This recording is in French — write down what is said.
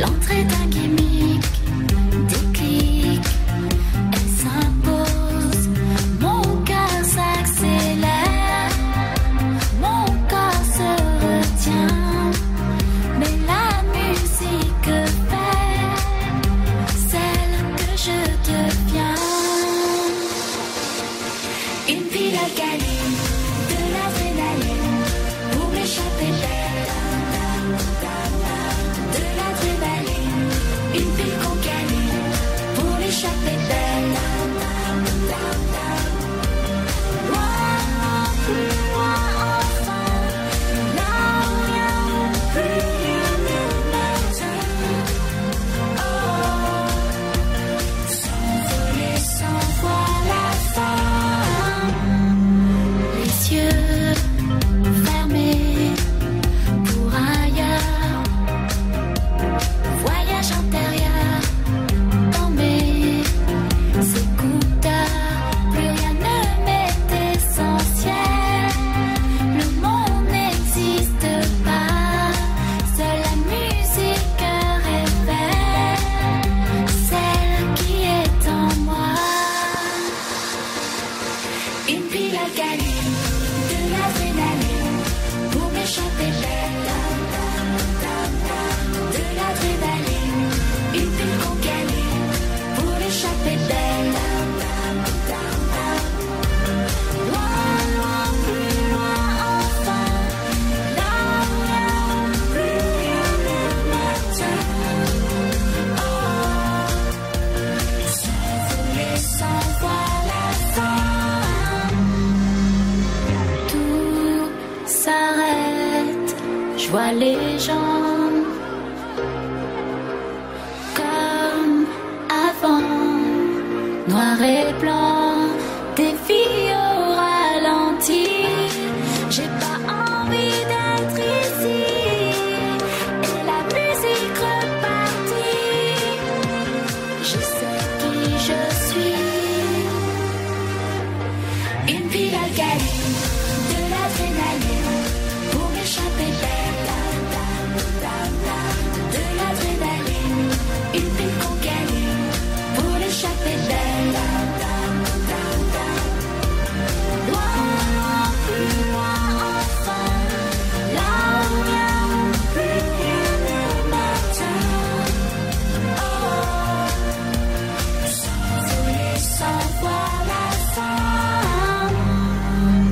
l'entrée d'un gimmick, des clics, elle s'impose. Mon cœur s'accélère, mon corps se retient, mais la musique fait celle que je deviens. Une ville à de la Une pile à caline, de l'adrénaline, pour m'échapper. je vois les gens comme avant, noir et blanc.